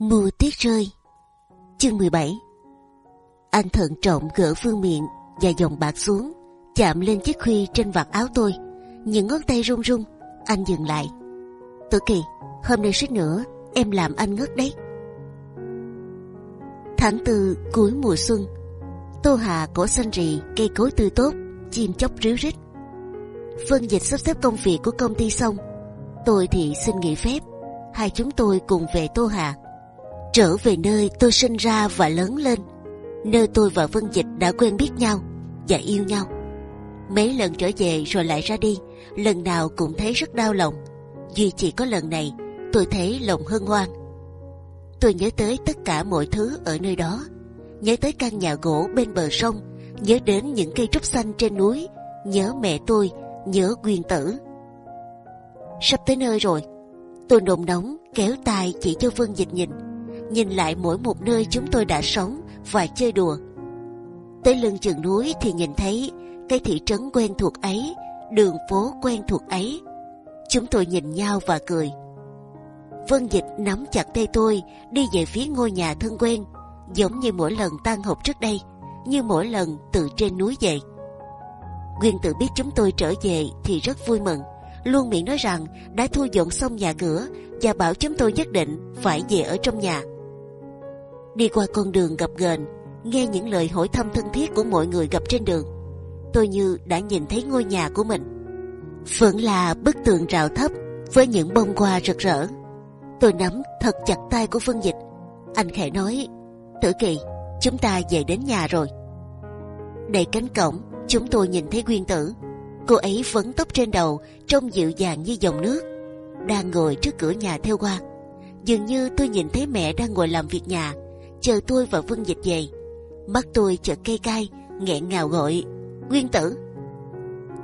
Mùa tuyết rơi. Chương 17 Anh thận trọng gỡ phương miệng Và dòng bạc xuống, Chạm lên chiếc khuy trên vạt áo tôi. Những ngón tay run run, Anh dừng lại. Tử kỳ hôm nay suýt nữa, Em làm anh ngất đấy. Tháng tư cuối mùa xuân, Tô Hà cổ xanh rì, Cây cối tươi tốt, Chim chóc ríu rít. Phân dịch sắp xếp công việc của công ty xong, Tôi thì xin nghỉ phép. Hai chúng tôi cùng về Tô Hà trở về nơi tôi sinh ra và lớn lên, nơi tôi và Vân Dịch đã quen biết nhau và yêu nhau. Mấy lần trở về rồi lại ra đi, lần nào cũng thấy rất đau lòng. Duy chỉ có lần này, tôi thấy lòng hân hoan. Tôi nhớ tới tất cả mọi thứ ở nơi đó, nhớ tới căn nhà gỗ bên bờ sông, nhớ đến những cây trúc xanh trên núi, nhớ mẹ tôi, nhớ Quyên Tử. Sắp tới nơi rồi, tôi nôn nóng kéo tay chỉ cho Vân Dịch nhìn nhìn lại mỗi một nơi chúng tôi đã sống và chơi đùa. Tới lưng chừng núi thì nhìn thấy cái thị trấn quen thuộc ấy, đường phố quen thuộc ấy. Chúng tôi nhìn nhau và cười. Vân Dịch nắm chặt tay tôi đi về phía ngôi nhà thân quen, giống như mỗi lần tan học trước đây, như mỗi lần từ trên núi về. Nguyên tự biết chúng tôi trở về thì rất vui mừng, luôn miệng nói rằng đã thu dọn xong nhà cửa và bảo chúng tôi nhất định phải về ở trong nhà đi qua con đường gập ghềnh, nghe những lời hỏi thăm thân thiết của mọi người gặp trên đường, tôi như đã nhìn thấy ngôi nhà của mình. Vẫn là bức tường rào thấp với những bông hoa rực rỡ. Tôi nắm thật chặt tay của Vân Dịch. Anh khẽ nói, Tử Kỳ, chúng ta về đến nhà rồi. Đẩy cánh cổng, chúng tôi nhìn thấy Nguyên Tử. Cô ấy vấn tóc trên đầu, trông dịu dàng như dòng nước, đang ngồi trước cửa nhà theo hoa. Dường như tôi nhìn thấy mẹ đang ngồi làm việc nhà chờ tôi và Vân Dịch về. Mắt tôi chợt cay cay, nghẹn ngào gọi Nguyên Tử.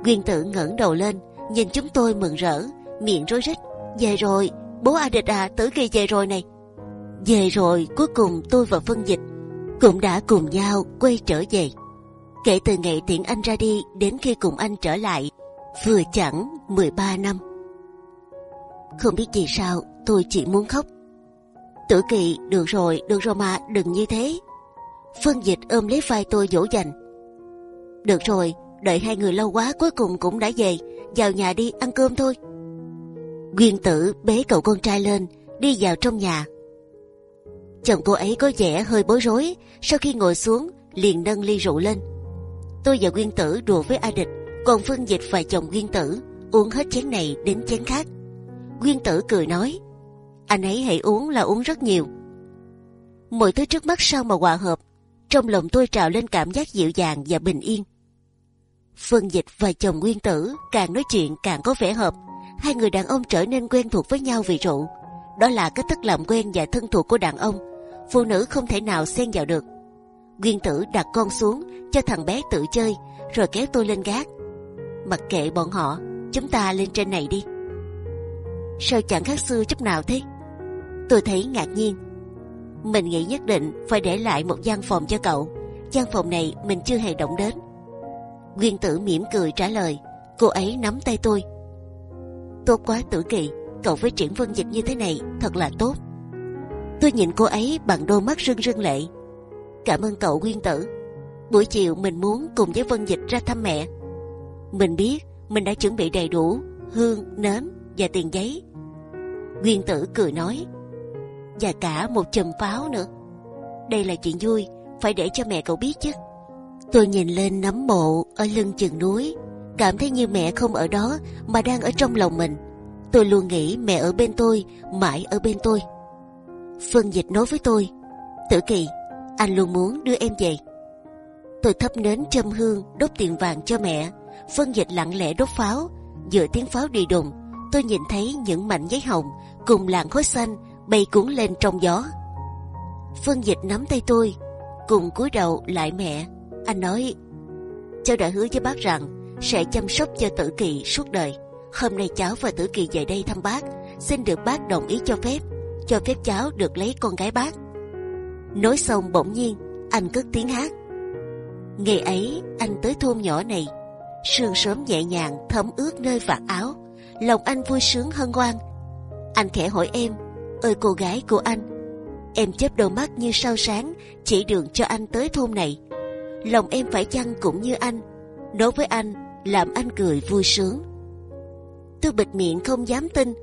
Nguyên Tử ngẩng đầu lên, nhìn chúng tôi mừng rỡ, miệng rối rít. Về rồi, bố A Địch à, Tử Kỳ về rồi này. Về rồi, cuối cùng tôi và Vân Dịch cũng đã cùng nhau quay trở về. Kể từ ngày tiễn anh ra đi đến khi cùng anh trở lại, vừa chẳng 13 năm. Không biết vì sao tôi chỉ muốn khóc. Tử Kỳ, được rồi, được rồi mà, đừng như thế. Phương Dịch ôm lấy vai tôi dỗ dành. Được rồi, đợi hai người lâu quá cuối cùng cũng đã về. Vào nhà đi ăn cơm thôi. Nguyên Tử bế cậu con trai lên, đi vào trong nhà. Chồng cô ấy có vẻ hơi bối rối. Sau khi ngồi xuống, liền nâng ly rượu lên. Tôi và Nguyên Tử đùa với A Địch, còn Phương Dịch và chồng Nguyên Tử uống hết chén này đến chén khác. Nguyên Tử cười nói anh ấy hãy uống là uống rất nhiều. Mọi thứ trước mắt sao mà hòa hợp, trong lòng tôi trào lên cảm giác dịu dàng và bình yên. Phương Dịch và chồng Nguyên Tử càng nói chuyện càng có vẻ hợp, hai người đàn ông trở nên quen thuộc với nhau vì rượu. Đó là cách thức làm quen và thân thuộc của đàn ông, phụ nữ không thể nào xen vào được. Nguyên Tử đặt con xuống cho thằng bé tự chơi, rồi kéo tôi lên gác. Mặc kệ bọn họ, chúng ta lên trên này đi. Sao chẳng khác xưa chút nào thế? Tôi thấy ngạc nhiên. Mình nghĩ nhất định phải để lại một gian phòng cho cậu. Gian phòng này mình chưa hề động đến. Nguyên Tử mỉm cười trả lời. Cô ấy nắm tay tôi. Tốt quá Tử Kỳ, cậu với triển vân dịch như thế này thật là tốt. Tôi nhìn cô ấy bằng đôi mắt rưng rưng lệ. Cảm ơn cậu Nguyên Tử. Buổi chiều mình muốn cùng với Vân Dịch ra thăm mẹ. Mình biết mình đã chuẩn bị đầy đủ hương, nến và tiền giấy. Nguyên Tử cười nói và cả một chùm pháo nữa. Đây là chuyện vui, phải để cho mẹ cậu biết chứ. Tôi nhìn lên nấm mộ ở lưng chừng núi, cảm thấy như mẹ không ở đó mà đang ở trong lòng mình. Tôi luôn nghĩ mẹ ở bên tôi, mãi ở bên tôi. Phương Dịch nói với tôi, Tử Kỳ, anh luôn muốn đưa em về. Tôi thắp nến châm hương đốt tiền vàng cho mẹ. Phương Dịch lặng lẽ đốt pháo, giữa tiếng pháo đi đùng, tôi nhìn thấy những mảnh giấy hồng cùng làn khói xanh bay cuốn lên trong gió. Phương Dịch nắm tay tôi, cùng cúi đầu lại mẹ. Anh nói, cháu đã hứa với bác rằng sẽ chăm sóc cho Tử Kỳ suốt đời. Hôm nay cháu và Tử Kỳ về đây thăm bác, xin được bác đồng ý cho phép, cho phép cháu được lấy con gái bác. Nói xong bỗng nhiên anh cất tiếng hát. Ngày ấy anh tới thôn nhỏ này, sương sớm nhẹ nhàng thấm ướt nơi vạt áo, lòng anh vui sướng hân hoan. Anh khẽ hỏi em ơi cô gái của anh Em chớp đôi mắt như sao sáng chỉ đường cho anh tới thôn này. Lòng em phải chăng cũng như anh, đối với anh làm anh cười vui sướng. Tôi bịt miệng không dám tin,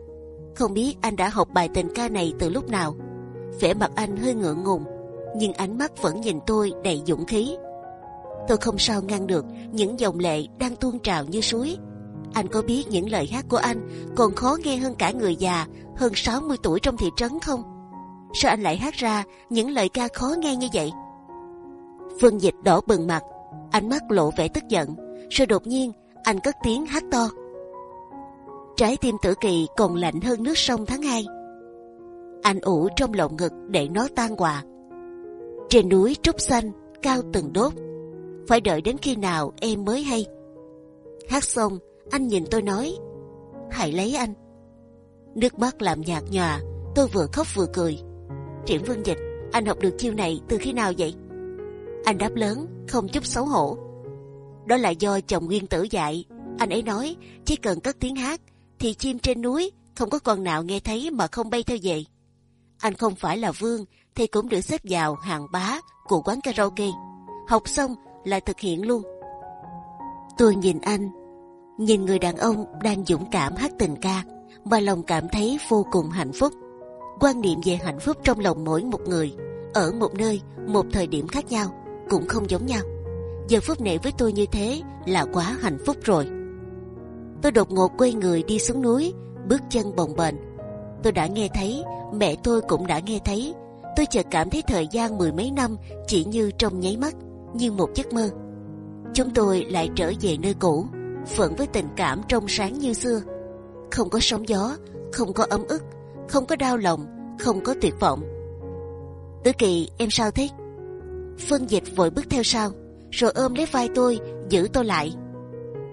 không biết anh đã học bài tình ca này từ lúc nào. vẻ mặt anh hơi ngượng ngùng, nhưng ánh mắt vẫn nhìn tôi đầy dũng khí. Tôi không sao ngăn được những dòng lệ đang tuôn trào như suối. Anh có biết những lời hát của anh còn khó nghe hơn cả người già hơn 60 tuổi trong thị trấn không? Sao anh lại hát ra những lời ca khó nghe như vậy? Phương Dịch đỏ bừng mặt, ánh mắt lộ vẻ tức giận. Rồi đột nhiên anh cất tiếng hát to. Trái tim tử kỳ còn lạnh hơn nước sông tháng 2 Anh ủ trong lồng ngực để nó tan hòa. Trên núi trúc xanh cao từng đốt, phải đợi đến khi nào em mới hay. Hát xong anh nhìn tôi nói, hãy lấy anh. Nước mắt làm nhạt nhòa, tôi vừa khóc vừa cười. Triển Vương Dịch, anh học được chiêu này từ khi nào vậy? Anh đáp lớn, không chút xấu hổ. Đó là do chồng Nguyên Tử dạy. Anh ấy nói chỉ cần cất tiếng hát thì chim trên núi không có con nào nghe thấy mà không bay theo về. Anh không phải là vương thì cũng được xếp vào hàng bá của quán karaoke. Học xong là thực hiện luôn. Tôi nhìn anh, nhìn người đàn ông đang dũng cảm hát tình ca, mà lòng cảm thấy vô cùng hạnh phúc. Quan niệm về hạnh phúc trong lòng mỗi một người ở một nơi, một thời điểm khác nhau cũng không giống nhau. Giờ phút này với tôi như thế là quá hạnh phúc rồi. Tôi đột ngột quay người đi xuống núi, bước chân bồng bềnh. Tôi đã nghe thấy, mẹ tôi cũng đã nghe thấy. Tôi chợt cảm thấy thời gian mười mấy năm chỉ như trong nháy mắt, như một giấc mơ. Chúng tôi lại trở về nơi cũ, phận với tình cảm trong sáng như xưa. Không có sóng gió, không có ấm ức, không có đau lòng, không có tuyệt vọng. Tử Kỳ, em sao thế? Phương Dịch vội bước theo sau, rồi ôm lấy vai tôi, giữ tôi lại.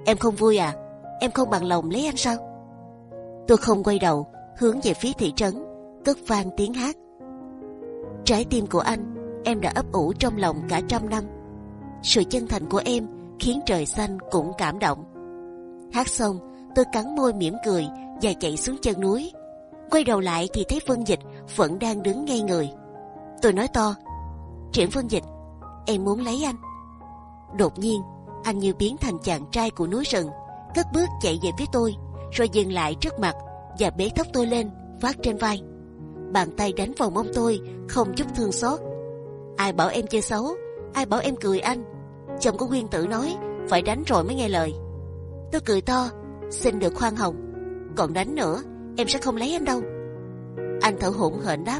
Em không vui à? Em không bằng lòng lấy anh sao? Tôi không quay đầu, hướng về phía thị trấn, cất vang tiếng hát. Trái tim của anh, em đã ấp ủ trong lòng cả trăm năm. Sự chân thành của em khiến trời xanh cũng cảm động. Hát xong, tôi cắn môi mỉm cười và chạy xuống chân núi. Quay đầu lại thì thấy Phương Dịch vẫn đang đứng ngay người. Tôi nói to, Triển Phương Dịch, em muốn lấy anh. Đột nhiên, anh như biến thành chàng trai của núi rừng, cất bước chạy về phía tôi, rồi dừng lại trước mặt và bế tóc tôi lên, vác trên vai. Bàn tay đánh vào mông tôi, không chút thương xót. Ai bảo em chơi xấu, ai bảo em cười anh. Chồng của Nguyên Tử nói phải đánh rồi mới nghe lời. Tôi cười to, xin được khoan hồng. Còn đánh nữa, em sẽ không lấy anh đâu. Anh thở hổn hển đáp,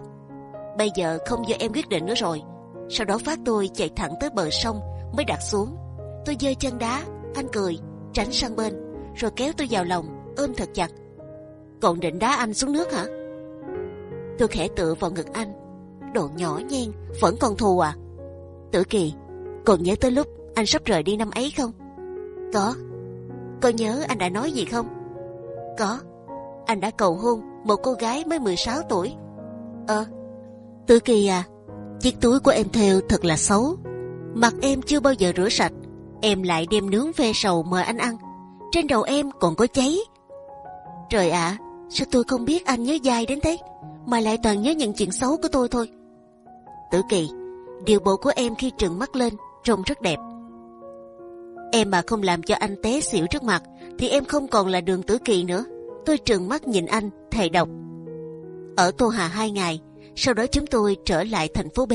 bây giờ không do em quyết định nữa rồi. Sau đó phát tôi chạy thẳng tới bờ sông mới đặt xuống. Tôi giơ chân đá, anh cười, tránh sang bên, rồi kéo tôi vào lòng, ôm thật chặt. Còn định đá anh xuống nước hả? Tôi khẽ tựa vào ngực anh, Đồ nhỏ nhen, vẫn còn thù à? Tử Kỳ, còn nhớ tới lúc anh sắp rời đi năm ấy không? Có. Có nhớ anh đã nói gì không? Có. Anh đã cầu hôn một cô gái mới 16 tuổi. Ờ, Tử Kỳ à, chiếc túi của em theo thật là xấu. Mặt em chưa bao giờ rửa sạch, em lại đem nướng ve sầu mời anh ăn. Trên đầu em còn có cháy. Trời ạ, sao tôi không biết anh nhớ dài đến thế, mà lại toàn nhớ những chuyện xấu của tôi thôi. Tử Kỳ, điều bộ của em khi trừng mắt lên trông rất đẹp. Em mà không làm cho anh té xỉu trước mặt, thì em không còn là đường Tử Kỳ nữa. Tôi trừng mắt nhìn anh, thề độc. Ở Tô Hà hai ngày, sau đó chúng tôi trở lại thành phố B.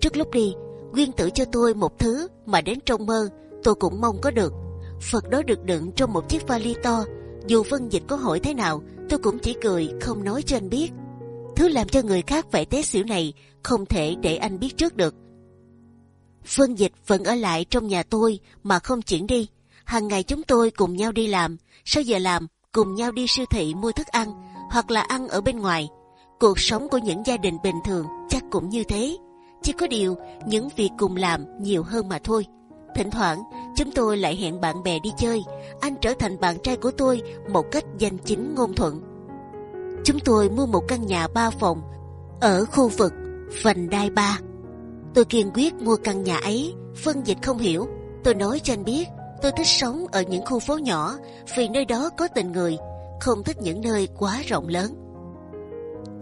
Trước lúc đi, Nguyên tử cho tôi một thứ mà đến trong mơ tôi cũng mong có được. Phật đó được đựng trong một chiếc vali to. Dù phân dịch có hỏi thế nào, tôi cũng chỉ cười không nói cho anh biết. Thứ làm cho người khác phải té xỉu này không thể để anh biết trước được. Phương dịch vẫn ở lại trong nhà tôi mà không chuyển đi. Hàng ngày chúng tôi cùng nhau đi làm, sau giờ làm cùng nhau đi siêu thị mua thức ăn hoặc là ăn ở bên ngoài. Cuộc sống của những gia đình bình thường chắc cũng như thế. Chỉ có điều những việc cùng làm nhiều hơn mà thôi. Thỉnh thoảng chúng tôi lại hẹn bạn bè đi chơi. Anh trở thành bạn trai của tôi một cách danh chính ngôn thuận. Chúng tôi mua một căn nhà ba phòng ở khu vực vành đai ba. Tôi kiên quyết mua căn nhà ấy. Phân dịch không hiểu. Tôi nói cho anh biết tôi thích sống ở những khu phố nhỏ vì nơi đó có tình người, không thích những nơi quá rộng lớn.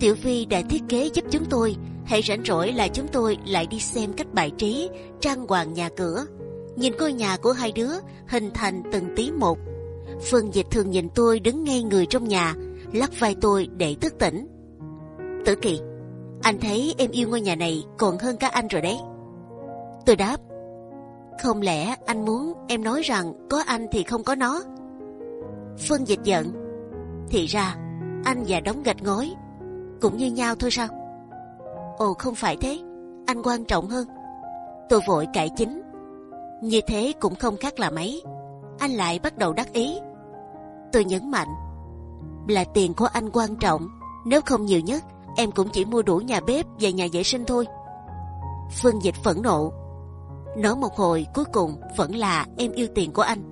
Tiểu Vi đã thiết kế giúp chúng tôi hãy rảnh rỗi là chúng tôi lại đi xem cách bài trí, trang hoàng nhà cửa, nhìn ngôi nhà của hai đứa hình thành từng tí một. Phương Dịch thường nhìn tôi đứng ngay người trong nhà, lắc vai tôi để thức tỉnh. Tử Kỳ, anh thấy em yêu ngôi nhà này còn hơn cả anh rồi đấy. Tôi đáp, không lẽ anh muốn em nói rằng có anh thì không có nó? Phương Dịch giận, thì ra anh và đóng gạch ngói cũng như nhau thôi sao? Ồ không phải thế, anh quan trọng hơn. Tôi vội cải chính. Như thế cũng không khác là mấy. Anh lại bắt đầu đắc ý. Tôi nhấn mạnh là tiền của anh quan trọng. Nếu không nhiều nhất, em cũng chỉ mua đủ nhà bếp và nhà vệ sinh thôi. Phương Dịch phẫn nộ. Nói một hồi cuối cùng vẫn là em yêu tiền của anh.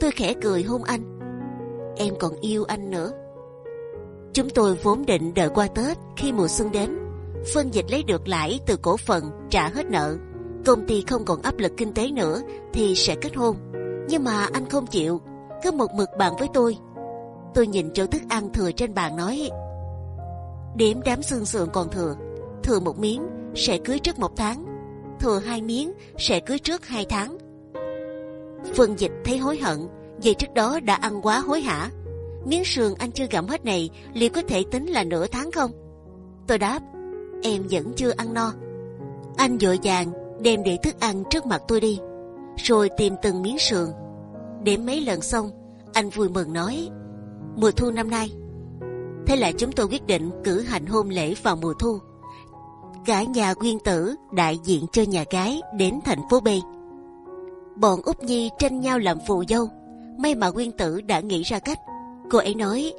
Tôi khẽ cười hôn anh. Em còn yêu anh nữa. Chúng tôi vốn định đợi qua Tết khi mùa xuân đến Phương Dịch lấy được lãi từ cổ phần trả hết nợ. Công ty không còn áp lực kinh tế nữa thì sẽ kết hôn. Nhưng mà anh không chịu, cứ một mực bàn với tôi. Tôi nhìn chỗ thức ăn thừa trên bàn nói: đếm đám xương sườn còn thừa, thừa một miếng sẽ cưới trước một tháng, thừa hai miếng sẽ cưới trước hai tháng. Phương Dịch thấy hối hận vì trước đó đã ăn quá hối hả. Miếng sườn anh chưa gặm hết này liệu có thể tính là nửa tháng không? Tôi đáp em vẫn chưa ăn no. Anh vội vàng đem để thức ăn trước mặt tôi đi, rồi tìm từng miếng sườn. đếm mấy lần xong, anh vui mừng nói: mùa thu năm nay. Thế là chúng tôi quyết định cử hành hôn lễ vào mùa thu. Cả nhà nguyên tử đại diện cho nhà gái đến thành phố B. Bọn út nhi tranh nhau làm phù dâu. May mà nguyên tử đã nghĩ ra cách. Cô ấy nói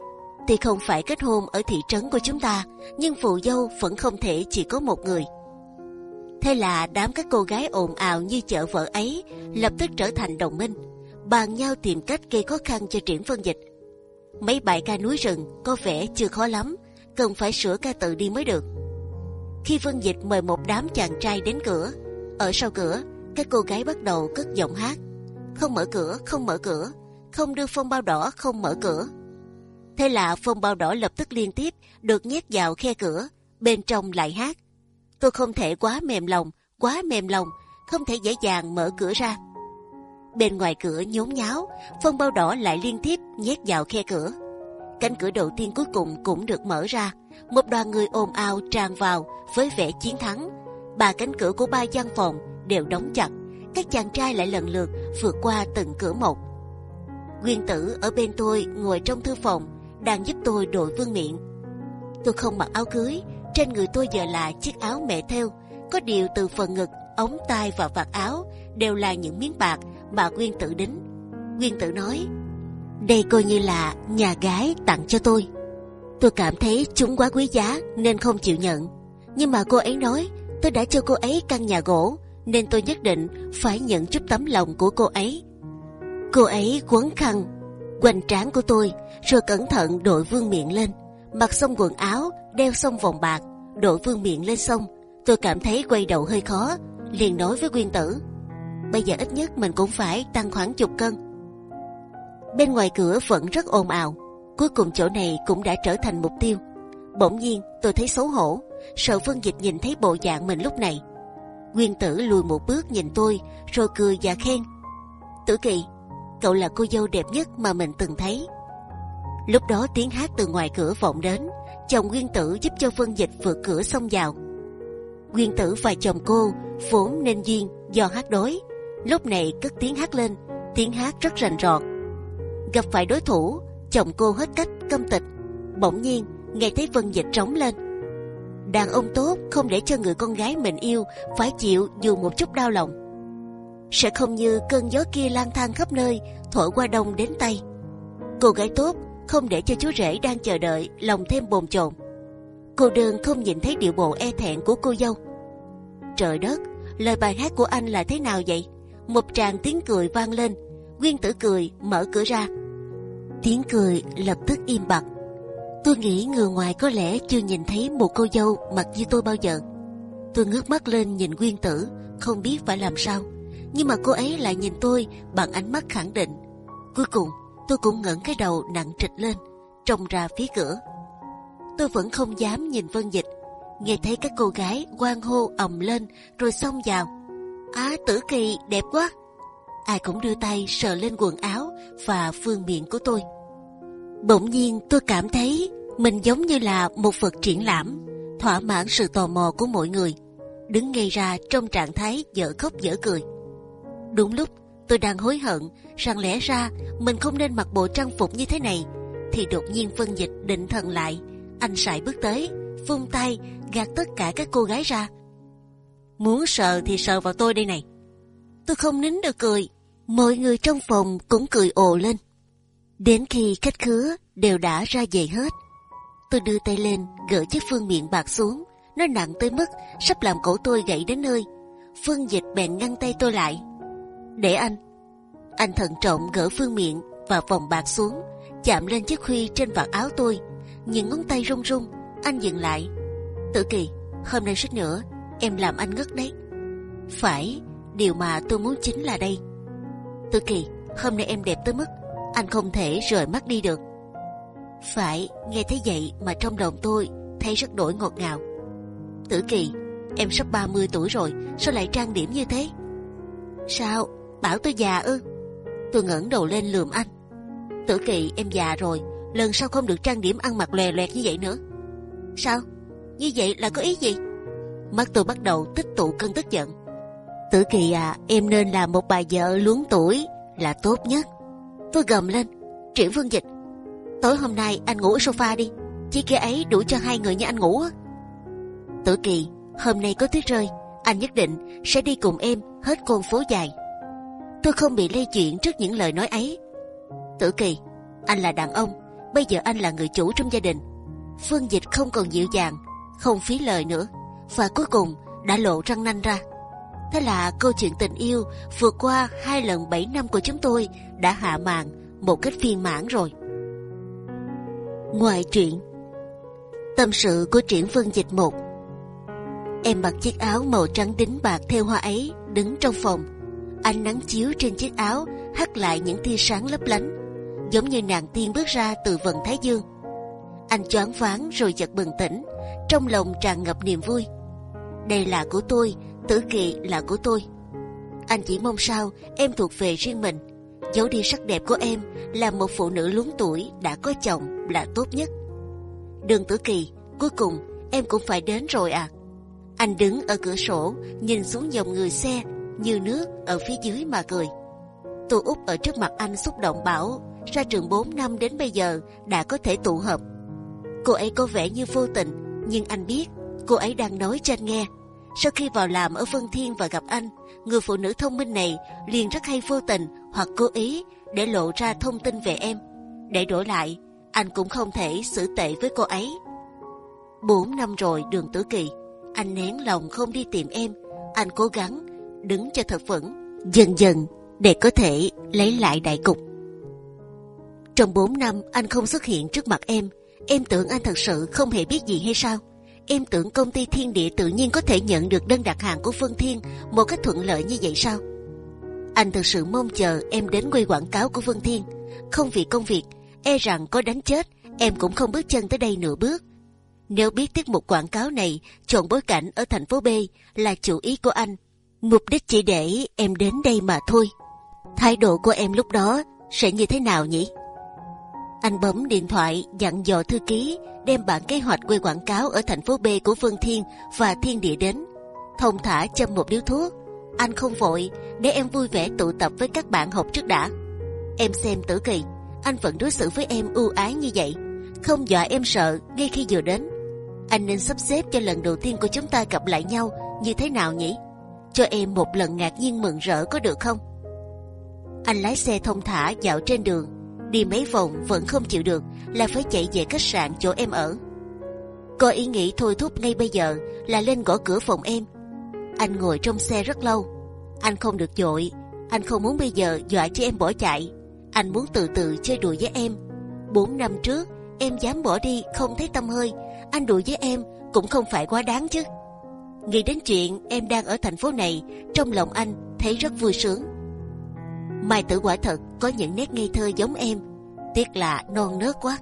thì không phải kết hôn ở thị trấn của chúng ta, nhưng phù dâu vẫn không thể chỉ có một người. Thế là đám các cô gái ồn ào như chợ vợ ấy lập tức trở thành đồng minh, bàn nhau tìm cách gây khó khăn cho triển phân dịch. Mấy bài ca núi rừng có vẻ chưa khó lắm, cần phải sửa ca tự đi mới được. Khi vân dịch mời một đám chàng trai đến cửa, ở sau cửa các cô gái bắt đầu cất giọng hát, không mở cửa, không mở cửa, không đưa phong bao đỏ, không mở cửa Thế là phong bao đỏ lập tức liên tiếp được nhét vào khe cửa, bên trong lại hát. Tôi không thể quá mềm lòng, quá mềm lòng, không thể dễ dàng mở cửa ra. Bên ngoài cửa nhốn nháo, phân bao đỏ lại liên tiếp nhét vào khe cửa. Cánh cửa đầu tiên cuối cùng cũng được mở ra. Một đoàn người ồn ào tràn vào với vẻ chiến thắng. Ba cánh cửa của ba gian phòng đều đóng chặt. Các chàng trai lại lần lượt vượt qua từng cửa một. Nguyên tử ở bên tôi ngồi trong thư phòng đang giúp tôi đội vương miện. Tôi không mặc áo cưới, trên người tôi giờ là chiếc áo mẹ theo, có điều từ phần ngực, ống tay và vạt áo đều là những miếng bạc mà Nguyên Tử đính. Nguyên Tử nói, đây coi như là nhà gái tặng cho tôi. Tôi cảm thấy chúng quá quý giá nên không chịu nhận. Nhưng mà cô ấy nói tôi đã cho cô ấy căn nhà gỗ nên tôi nhất định phải nhận chút tấm lòng của cô ấy. Cô ấy quấn khăn quanh trán của tôi, rồi cẩn thận đội vương miện lên, mặc xong quần áo, đeo xong vòng bạc, đội vương miện lên xong, tôi cảm thấy quay đầu hơi khó, liền nói với nguyên Tử, bây giờ ít nhất mình cũng phải tăng khoảng chục cân. Bên ngoài cửa vẫn rất ồn ào, cuối cùng chỗ này cũng đã trở thành mục tiêu. Bỗng nhiên tôi thấy xấu hổ, sợ Phương Dịch nhìn thấy bộ dạng mình lúc này. Nguyên Tử lùi một bước nhìn tôi, rồi cười và khen: Tử Kỳ, cậu là cô dâu đẹp nhất mà mình từng thấy. Lúc đó tiếng hát từ ngoài cửa vọng đến, chồng Nguyên Tử giúp cho Vân Dịch vượt cửa xông vào. Nguyên Tử và chồng cô vốn nên duyên do hát đối, lúc này cất tiếng hát lên, tiếng hát rất rành rọt. Gặp phải đối thủ, chồng cô hết cách câm tịch. Bỗng nhiên nghe thấy Vân Dịch trống lên. Đàn ông tốt không để cho người con gái mình yêu phải chịu dù một chút đau lòng sẽ không như cơn gió kia lang thang khắp nơi thổi qua đông đến tây. Cô gái tốt không để cho chú rể đang chờ đợi lòng thêm bồn chồn. Cô đơn không nhìn thấy điệu bộ e thẹn của cô dâu. Trời đất, lời bài hát của anh là thế nào vậy? Một tràng tiếng cười vang lên. Nguyên tử cười mở cửa ra. Tiếng cười lập tức im bặt. Tôi nghĩ người ngoài có lẽ chưa nhìn thấy một cô dâu mặt như tôi bao giờ. Tôi ngước mắt lên nhìn Nguyên tử, không biết phải làm sao nhưng mà cô ấy lại nhìn tôi bằng ánh mắt khẳng định. Cuối cùng tôi cũng ngẩng cái đầu nặng trịch lên, trông ra phía cửa. Tôi vẫn không dám nhìn Vân Dịch, nghe thấy các cô gái quan hô ầm lên rồi xông vào. Á à, Tử Kỳ đẹp quá. Ai cũng đưa tay sờ lên quần áo và phương miệng của tôi. Bỗng nhiên tôi cảm thấy mình giống như là một vật triển lãm, thỏa mãn sự tò mò của mọi người, đứng ngay ra trong trạng thái dở khóc dở cười. Đúng lúc tôi đang hối hận rằng lẽ ra mình không nên mặc bộ trang phục như thế này, thì đột nhiên phân dịch định thần lại, anh sải bước tới, vung tay gạt tất cả các cô gái ra. Muốn sợ thì sợ vào tôi đây này. Tôi không nín được cười, mọi người trong phòng cũng cười ồ lên. Đến khi khách khứa đều đã ra về hết, tôi đưa tay lên gỡ chiếc phương miệng bạc xuống, nó nặng tới mức sắp làm cổ tôi gãy đến nơi. Phương dịch bèn ngăn tay tôi lại. Để anh. Anh thận trọng gỡ phương miệng và vòng bạc xuống, chạm lên chiếc khuy trên vạt áo tôi. Những ngón tay run run, anh dừng lại. Tử Kỳ, hôm nay suýt nữa em làm anh ngất đấy. Phải, điều mà tôi muốn chính là đây. Tư Kỳ, hôm nay em đẹp tới mức anh không thể rời mắt đi được. Phải, nghe thấy vậy mà trong lòng tôi thấy rất đổi ngọt ngào. Tử Kỳ, em sắp 30 tuổi rồi, sao lại trang điểm như thế? Sao? Bảo tôi già ư? Tôi ngẩng đầu lên lườm anh. Tử Kỳ, em già rồi, lần sau không được trang điểm ăn mặc lòe loẹt như vậy nữa. Sao? Như vậy là có ý gì? Mắt tôi bắt đầu tích tụ cơn tức giận. Tử Kỳ à, em nên là một bà vợ luống tuổi là tốt nhất. Tôi gầm lên, Triển Phương Dịch, tối hôm nay anh ngủ ở sofa đi, chiếc ghế ấy đủ cho hai người như anh ngủ. Tử Kỳ, hôm nay có tuyết rơi, anh nhất định sẽ đi cùng em hết con phố dài. Tôi không bị lây chuyện trước những lời nói ấy. Tử Kỳ, anh là đàn ông, bây giờ anh là người chủ trong gia đình. Phương Dịch không còn dịu dàng, không phí lời nữa, và cuối cùng đã lộ răng nanh ra. Thế là câu chuyện tình yêu vượt qua hai lần 7 năm của chúng tôi đã hạ màn một cách viên mãn rồi. Ngoài truyện, tâm sự của triển Phương Dịch một Em mặc chiếc áo màu trắng đính bạc theo hoa ấy, đứng trong phòng. Ánh nắng chiếu trên chiếc áo hắt lại những tia sáng lấp lánh, giống như nàng tiên bước ra từ vầng thái dương. Anh choáng váng rồi giật bừng tỉnh, trong lòng tràn ngập niềm vui. Đây là của tôi, tử kỳ là của tôi. Anh chỉ mong sao em thuộc về riêng mình, giấu đi sắc đẹp của em là một phụ nữ luống tuổi đã có chồng là tốt nhất. Đường tử kỳ, cuối cùng em cũng phải đến rồi à? Anh đứng ở cửa sổ nhìn xuống dòng người xe như nước ở phía dưới mà cười. Tô út ở trước mặt anh xúc động bảo ra trường 4 năm đến bây giờ đã có thể tụ hợp. Cô ấy có vẻ như vô tình nhưng anh biết cô ấy đang nói cho anh nghe. Sau khi vào làm ở Vân Thiên và gặp anh, người phụ nữ thông minh này liền rất hay vô tình hoặc cố ý để lộ ra thông tin về em. Để đổi lại, anh cũng không thể xử tệ với cô ấy. Bốn năm rồi đường tử kỳ anh nén lòng không đi tìm em, anh cố gắng đứng cho thật vững, dần dần để có thể lấy lại đại cục. Trong 4 năm anh không xuất hiện trước mặt em, em tưởng anh thật sự không hề biết gì hay sao? Em tưởng công ty Thiên Địa tự nhiên có thể nhận được đơn đặt hàng của Phương Thiên một cách thuận lợi như vậy sao? Anh thật sự mong chờ em đến quay quảng cáo của Phương Thiên, không vì công việc, e rằng có đánh chết em cũng không bước chân tới đây nửa bước. Nếu biết tiết mục quảng cáo này chọn bối cảnh ở thành phố B là chủ ý của anh, mục đích chỉ để em đến đây mà thôi. Thái độ của em lúc đó sẽ như thế nào nhỉ? Anh bấm điện thoại dặn dò thư ký đem bản kế hoạch quay quảng cáo ở thành phố B của Vương Thiên và Thiên Địa đến. Thông thả châm một điếu thuốc. Anh không vội để em vui vẻ tụ tập với các bạn học trước đã. Em xem tử kỳ, anh vẫn đối xử với em ưu ái như vậy, không dọa em sợ ngay khi vừa đến anh nên sắp xếp cho lần đầu tiên của chúng ta gặp lại nhau như thế nào nhỉ? Cho em một lần ngạc nhiên mừng rỡ có được không? Anh lái xe thông thả dạo trên đường, đi mấy vòng vẫn không chịu được, là phải chạy về khách sạn chỗ em ở. Có ý nghĩ thôi thúc ngay bây giờ là lên gõ cửa phòng em. Anh ngồi trong xe rất lâu, anh không được dội, anh không muốn bây giờ dọa cho em bỏ chạy. Anh muốn từ từ chơi đùa với em. Bốn năm trước em dám bỏ đi không thấy tâm hơi anh đùa với em cũng không phải quá đáng chứ. Nghĩ đến chuyện em đang ở thành phố này, trong lòng anh thấy rất vui sướng. Mai Tử quả thật có những nét ngây thơ giống em, tiếc là non nớt quá.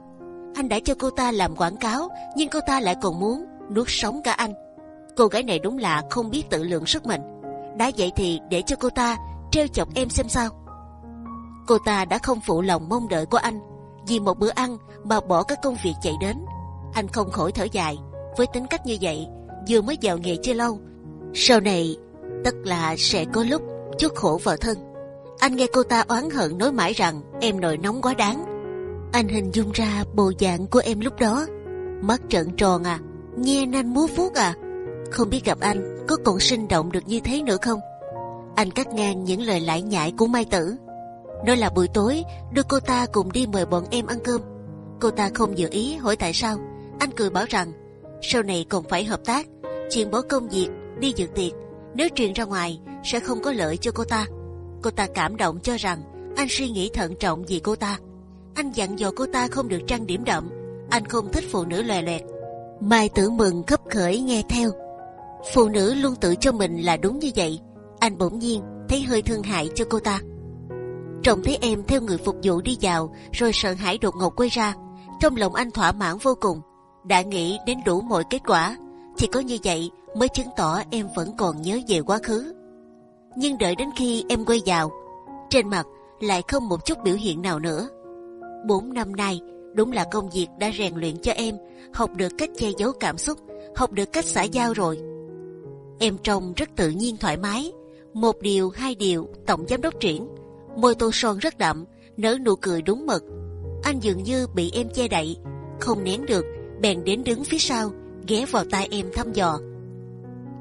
Anh đã cho cô ta làm quảng cáo, nhưng cô ta lại còn muốn nuốt sống cả anh. Cô gái này đúng là không biết tự lượng sức mình. đã vậy thì để cho cô ta treo chọc em xem sao. Cô ta đã không phụ lòng mong đợi của anh vì một bữa ăn mà bỏ các công việc chạy đến. Anh không khỏi thở dài. Với tính cách như vậy, vừa mới vào nghề chưa lâu, sau này tất là sẽ có lúc chút khổ vợ thân. Anh nghe cô ta oán hận nói mãi rằng em nổi nóng quá đáng. Anh hình dung ra bộ dạng của em lúc đó, mắt trợn tròn à, nhe nanh múa vuốt à. Không biết gặp anh có còn sinh động được như thế nữa không? Anh cắt ngang những lời lải nhải của Mai Tử. Nói là buổi tối đưa cô ta cùng đi mời bọn em ăn cơm. Cô ta không dự ý hỏi tại sao. Anh cười bảo rằng sau này còn phải hợp tác, chuyện bỏ công việc đi dự tiệc nếu truyền ra ngoài sẽ không có lợi cho cô ta. Cô ta cảm động cho rằng anh suy nghĩ thận trọng vì cô ta. Anh dặn dò cô ta không được trang điểm đậm. Anh không thích phụ nữ lòe loẹt. Mai Tử mừng khấp khởi nghe theo. Phụ nữ luôn tự cho mình là đúng như vậy. Anh bỗng nhiên thấy hơi thương hại cho cô ta. Trông thấy em theo người phục vụ đi vào, rồi sợ hãi đột ngột quay ra. Trong lòng anh thỏa mãn vô cùng, đã nghĩ đến đủ mọi kết quả. Chỉ có như vậy mới chứng tỏ em vẫn còn nhớ về quá khứ. Nhưng đợi đến khi em quay vào, trên mặt lại không một chút biểu hiện nào nữa. Bốn năm nay, đúng là công việc đã rèn luyện cho em học được cách che giấu cảm xúc, học được cách xã giao rồi. Em trông rất tự nhiên thoải mái. Một điều, hai điều, tổng giám đốc triển, môi tô son rất đậm, nở nụ cười đúng mực. Anh dường như bị em che đậy, không nén được, bèn đến đứng phía sau, ghé vào tai em thăm dò.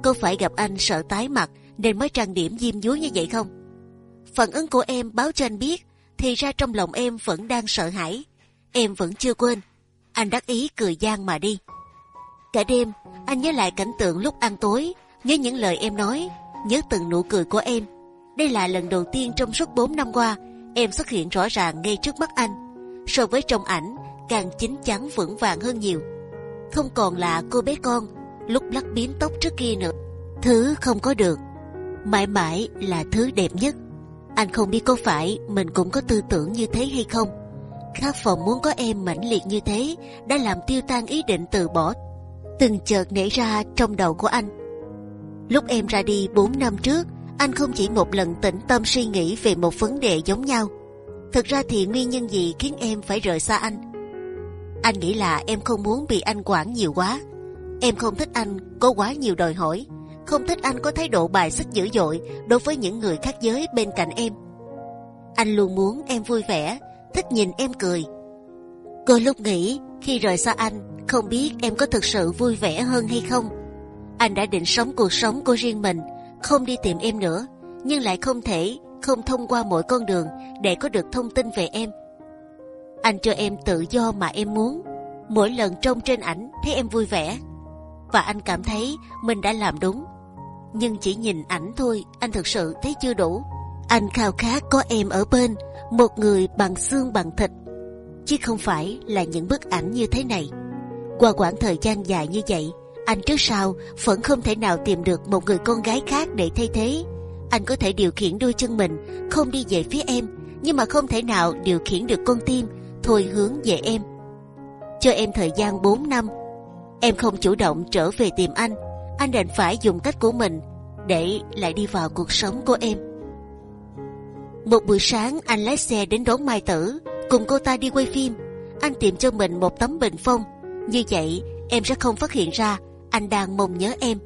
Có phải gặp anh sợ tái mặt nên mới trang điểm diêm dúa như vậy không? Phản ứng của em báo cho anh biết, thì ra trong lòng em vẫn đang sợ hãi. Em vẫn chưa quên. Anh đắc ý cười gian mà đi. Cả đêm, anh nhớ lại cảnh tượng lúc ăn tối, nhớ những lời em nói, nhớ từng nụ cười của em. Đây là lần đầu tiên trong suốt 4 năm qua, em xuất hiện rõ ràng ngay trước mắt anh. So với trong ảnh, càng chín chắn vững vàng hơn nhiều. Không còn là cô bé con lúc lắc biến tóc trước kia nữa. Thứ không có được, mãi mãi là thứ đẹp nhất. Anh không biết có phải mình cũng có tư tưởng như thế hay không. Khát vọng muốn có em mãnh liệt như thế đã làm tiêu tan ý định từ bỏ. Từng chợt nảy ra trong đầu của anh. Lúc em ra đi 4 năm trước, anh không chỉ một lần tĩnh tâm suy nghĩ về một vấn đề giống nhau. Thực ra thì nguyên nhân gì khiến em phải rời xa anh? Anh nghĩ là em không muốn bị anh quản nhiều quá. Em không thích anh có quá nhiều đòi hỏi, không thích anh có thái độ bài xích dữ dội đối với những người khác giới bên cạnh em. Anh luôn muốn em vui vẻ, thích nhìn em cười. Cô lúc nghĩ khi rời xa anh, không biết em có thực sự vui vẻ hơn hay không. Anh đã định sống cuộc sống của riêng mình, không đi tìm em nữa, nhưng lại không thể không thông qua mọi con đường để có được thông tin về em. Anh cho em tự do mà em muốn. Mỗi lần trông trên ảnh thấy em vui vẻ, và anh cảm thấy mình đã làm đúng. Nhưng chỉ nhìn ảnh thôi, anh thực sự thấy chưa đủ. Anh khao khát có em ở bên, một người bằng xương bằng thịt, chứ không phải là những bức ảnh như thế này. Qua quãng thời gian dài như vậy, anh trước sau vẫn không thể nào tìm được một người con gái khác để thay thế. Anh có thể điều khiển đôi chân mình không đi về phía em, nhưng mà không thể nào điều khiển được con tim thôi hướng về em. Cho em thời gian 4 năm, em không chủ động trở về tìm anh, anh đành phải dùng cách của mình để lại đi vào cuộc sống của em. Một buổi sáng anh lái xe đến đón Mai Tử, cùng cô ta đi quay phim. Anh tìm cho mình một tấm bình phong, như vậy em sẽ không phát hiện ra anh đang mong nhớ em.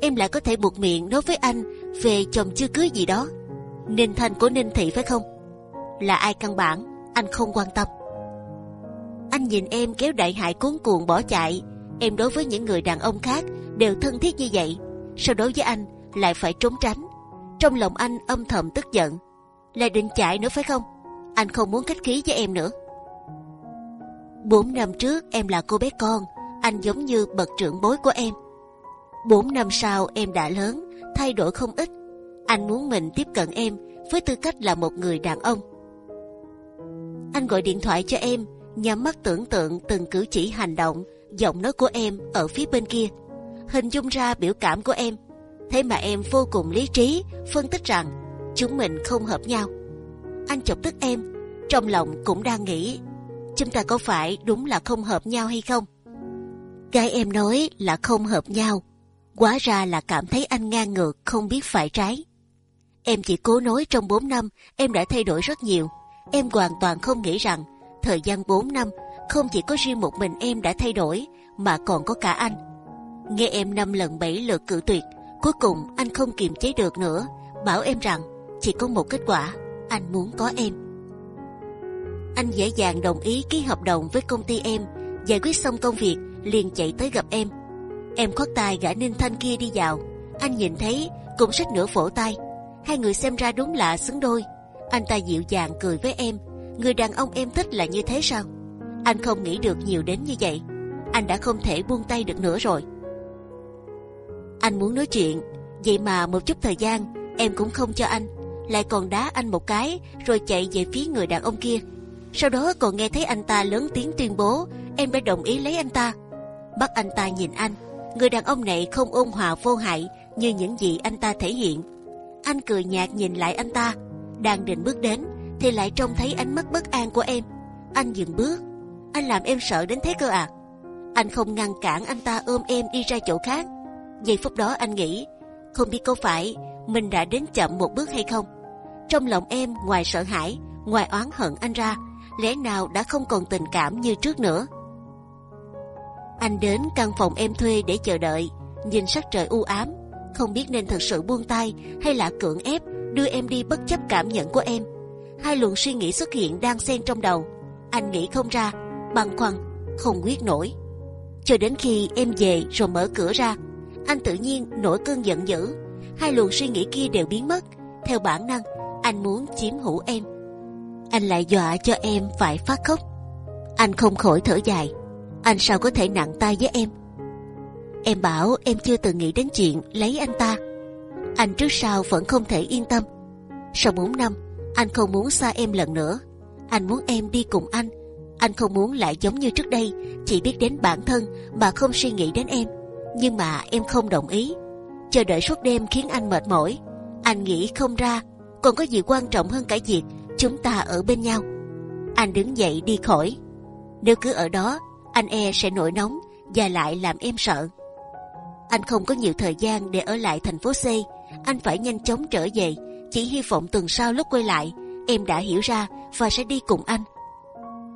Em lại có thể buộc miệng nói với anh về chồng chưa cưới gì đó. Ninh Thành của Ninh Thị phải không? Là ai căn bản anh không quan tâm. Anh nhìn em kéo đại hại cuốn cuồng bỏ chạy. Em đối với những người đàn ông khác đều thân thiết như vậy, sao đối với anh lại phải trốn tránh. Trong lòng anh âm thầm tức giận, lại định chạy nữa phải không? Anh không muốn khách khí với em nữa. Bốn năm trước em là cô bé con, anh giống như bậc trưởng bối của em. Bốn năm sau em đã lớn, thay đổi không ít. Anh muốn mình tiếp cận em với tư cách là một người đàn ông. Anh gọi điện thoại cho em, nhắm mắt tưởng tượng từng cử chỉ hành động, giọng nói của em ở phía bên kia, hình dung ra biểu cảm của em. Thế mà em vô cùng lý trí phân tích rằng chúng mình không hợp nhau. Anh chọc tức em, trong lòng cũng đang nghĩ chúng ta có phải đúng là không hợp nhau hay không? Cái em nói là không hợp nhau, quá ra là cảm thấy anh ngang ngược không biết phải trái. Em chỉ cố nói trong 4 năm em đã thay đổi rất nhiều. Em hoàn toàn không nghĩ rằng thời gian 4 năm không chỉ có riêng một mình em đã thay đổi mà còn có cả anh. Nghe em năm lần bảy lượt cự tuyệt, cuối cùng anh không kiềm chế được nữa, bảo em rằng chỉ có một kết quả, anh muốn có em. Anh dễ dàng đồng ý ký hợp đồng với công ty em, giải quyết xong công việc liền chạy tới gặp em. Em khoác tay gã ninh thanh kia đi vào, anh nhìn thấy cũng sách nửa phổ tay. Hai người xem ra đúng là xứng đôi. Anh ta dịu dàng cười với em, người đàn ông em thích là như thế sao? Anh không nghĩ được nhiều đến như vậy. Anh đã không thể buông tay được nữa rồi. Anh muốn nói chuyện, vậy mà một chút thời gian em cũng không cho anh, lại còn đá anh một cái rồi chạy về phía người đàn ông kia. Sau đó còn nghe thấy anh ta lớn tiếng tuyên bố em đã đồng ý lấy anh ta. Bắt anh ta nhìn anh, người đàn ông này không ôn hòa vô hại như những gì anh ta thể hiện. Anh cười nhạt nhìn lại anh ta, đang định bước đến thì lại trông thấy ánh mắt bất an của em. Anh dừng bước, anh làm em sợ đến thế cơ à? Anh không ngăn cản anh ta ôm em đi ra chỗ khác. Giây phút đó anh nghĩ, không biết có phải mình đã đến chậm một bước hay không. Trong lòng em ngoài sợ hãi, ngoài oán hận anh ra, lẽ nào đã không còn tình cảm như trước nữa? Anh đến căn phòng em thuê để chờ đợi, nhìn sắc trời u ám, không biết nên thật sự buông tay hay là cưỡng ép đưa em đi bất chấp cảm nhận của em. Hai luồng suy nghĩ xuất hiện đang xen trong đầu, anh nghĩ không ra, băn khoăn, không quyết nổi. Cho đến khi em về rồi mở cửa ra, anh tự nhiên nổi cơn giận dữ. Hai luồng suy nghĩ kia đều biến mất. Theo bản năng, anh muốn chiếm hữu em. Anh lại dọa cho em phải phát khóc. Anh không khỏi thở dài. Anh sao có thể nặng tay với em? Em bảo em chưa từng nghĩ đến chuyện lấy anh ta. Anh trước sau vẫn không thể yên tâm. Sau 4 năm, anh không muốn xa em lần nữa. Anh muốn em đi cùng anh. Anh không muốn lại giống như trước đây, chỉ biết đến bản thân mà không suy nghĩ đến em. Nhưng mà em không đồng ý. Chờ đợi suốt đêm khiến anh mệt mỏi. Anh nghĩ không ra, còn có gì quan trọng hơn cả việc chúng ta ở bên nhau. Anh đứng dậy đi khỏi. Nếu cứ ở đó, anh e sẽ nổi nóng và lại làm em sợ. Anh không có nhiều thời gian để ở lại thành phố C. Anh phải nhanh chóng trở về. Chỉ hy vọng tuần sau lúc quay lại, em đã hiểu ra và sẽ đi cùng anh.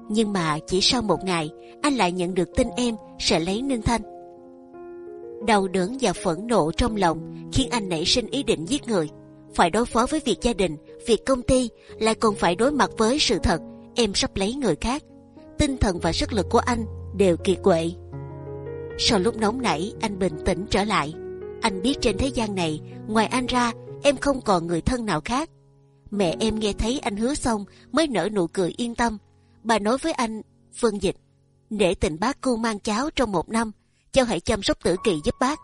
Nhưng mà chỉ sau một ngày, anh lại nhận được tin em sẽ lấy Ninh Thanh. Đau đớn và phẫn nộ trong lòng khiến anh nảy sinh ý định giết người. Phải đối phó với việc gia đình, việc công ty, lại còn phải đối mặt với sự thật em sắp lấy người khác. Tinh thần và sức lực của anh đều kiệt quệ. Sau lúc nóng nảy, anh bình tĩnh trở lại. Anh biết trên thế gian này, ngoài anh ra, em không còn người thân nào khác. Mẹ em nghe thấy anh hứa xong mới nở nụ cười yên tâm. Bà nói với anh, Phương Dịch, để tình bác cô mang cháu trong một năm, cháu hãy chăm sóc tử kỳ giúp bác.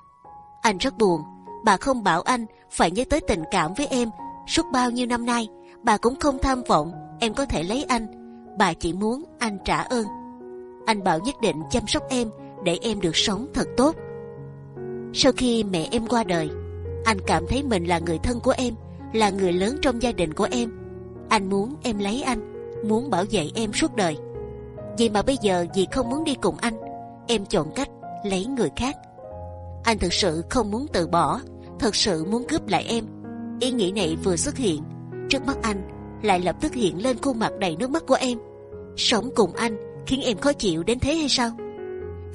Anh rất buồn, bà không bảo anh phải nhớ tới tình cảm với em suốt bao nhiêu năm nay. Bà cũng không tham vọng em có thể lấy anh. Bà chỉ muốn anh trả ơn. Anh bảo nhất định chăm sóc em để em được sống thật tốt. Sau khi mẹ em qua đời, anh cảm thấy mình là người thân của em, là người lớn trong gia đình của em. Anh muốn em lấy anh, muốn bảo vệ em suốt đời. Vậy mà bây giờ dì không muốn đi cùng anh, em chọn cách lấy người khác. Anh thực sự không muốn từ bỏ, thật sự muốn cướp lại em. Ý nghĩ này vừa xuất hiện, trước mắt anh lại lập tức hiện lên khuôn mặt đầy nước mắt của em. Sống cùng anh khiến em khó chịu đến thế hay sao?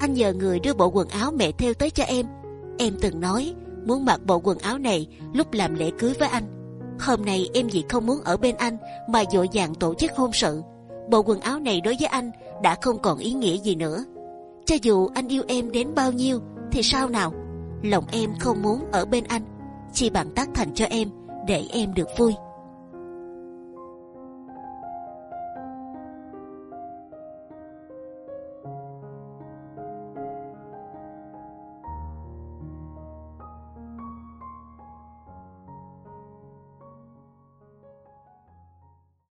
Anh nhờ người đưa bộ quần áo mẹ theo tới cho em. Em từng nói muốn mặc bộ quần áo này lúc làm lễ cưới với anh. Hôm nay em vì không muốn ở bên anh mà dội dàng tổ chức hôn sự. Bộ quần áo này đối với anh đã không còn ý nghĩa gì nữa. Cho dù anh yêu em đến bao nhiêu thì sao nào? Lòng em không muốn ở bên anh, chỉ bằng tác thành cho em để em được vui.